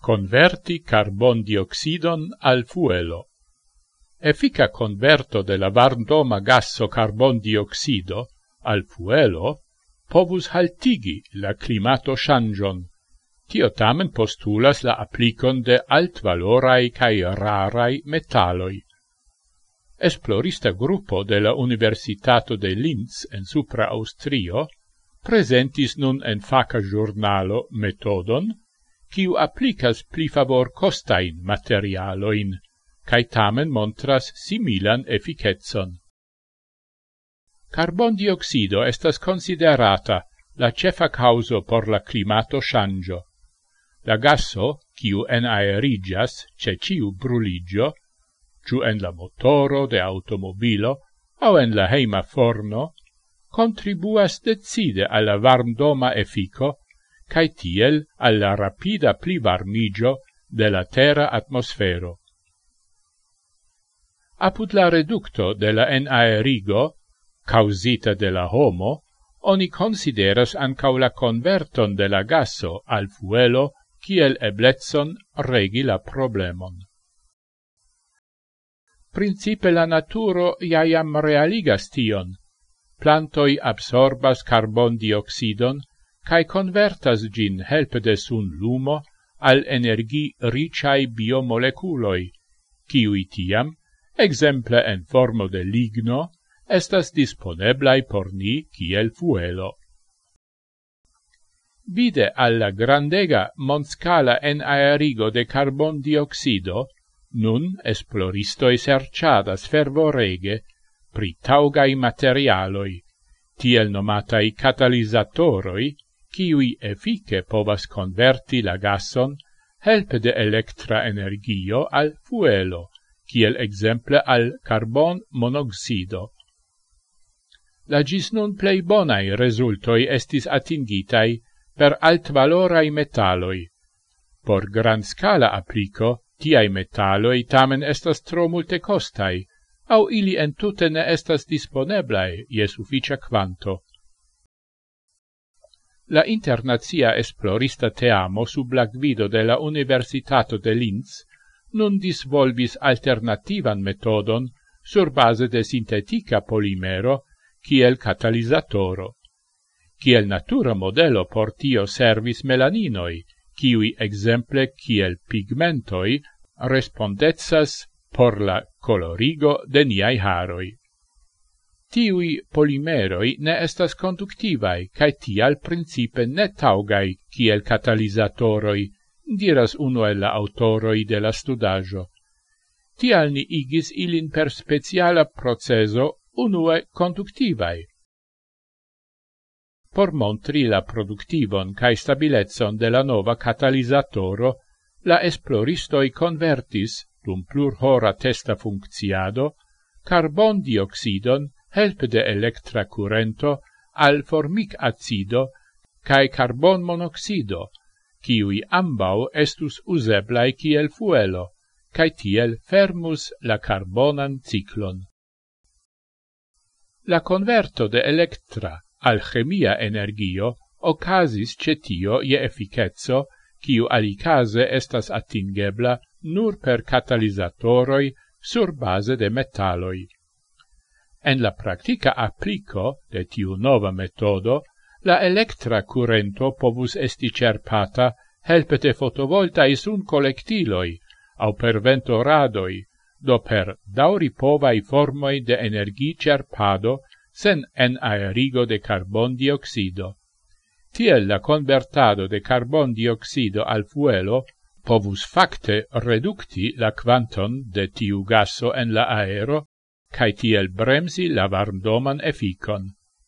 converti carbon dioxidon al fuelo. Effica converto de la varndoma gasso carbon dioxido al fuelo povus haltigi la climato shangion. Tio tamen postulas la applicon de altvalorai cae rarai metalloi. Esplorista gruppo de la Universitato de Linz en Supra Austrio presentis nun en faca giornalo metodon quiu applicas pli favor costain materialoin, cae tamen montras similan efficetson. Carbon dioxido estas considerata la cefa causo por la climato shangio. La gasso, quiu en aerigias, ce ciu bruligio, ciu en la motoro de automobilo au en la heima forno, contribuas decide alla varmdoma effico cae tiel alla rapida plivarmigio de la terra atmosfero. Apud la reducto de la enaerigo, causita de la homo, oni consideras ancau la converton de la gaso al fuelo kiel eblezzon regi la problemon. Principe la naturo iaiam realigas tion. Plantoi absorbas carbon dioxidon cae convertas gin helpe de sun lumo al energi ricai biomoleculoi, ciui tiam, exemple en formo de ligno, estas disponeblai por ni kiel fuelo. Vide alla grandega monscala en aerigo de carbon dioxido, nun esploristoi serciadas fervorege pri taugai materialoi, tiel nomatai catalizatoroi, kiui efike povas converti la gason helpe de electra energio al fuelo, kiel exemple al carbon monoxido. La gis nun plei bonai resultoi estis atingitai per altvalorai metalloi. Por grand scala applico, tiai metalloi tamen estas tro multe costai, au ili entute ne estas disponeblai je sufficia quanto. La internazia esplorista teamo sub la gvido de la Universitato de Linz nun disvolvis alternativan metodon sur base de sintetica polimero kiel catalizatoro. Kiel natura modelo por tio servis melaninoi, kiui exemple kiel pigmentoi respondetsas por la colorigo de niai haroi tiui polimeroi ne estas conductivai, cae tial principe ne taugai kiel catalizatoroi, diras uno el la autoroi de la studajo. Tial ni igis ilin per speciala proceso unue conductivai. Por montri la productivon cae stabilezon de la nova catalizatoro, la esploristoi convertis, dum plur hora testa funcciado, carbon dioxidon helpe de electra currento al formic acido cae carbon monoxido, ciui ambau estus useblai ciel fuelo, cae tiel fermus la carbonan ciclon. La converto de electra al chemia energio ocasis cetio je efficetso, ciu alicase estas atingebla nur per catalizatoroi sur base de metalloi. En la practica applico de tiu nova metodo, la electra currento povus esti cerpata helpete fotovoltai sun collectiloi, au per ventoradoi, do per dauri povai formoi de energi cerpado sen en aerigo de carbon dioxido. Tiel la convertado de carbon dioxido al fuelo povus facte reducti la quanton de tiu gaso en la aero cae tiel bremsi la varmdoman efficon.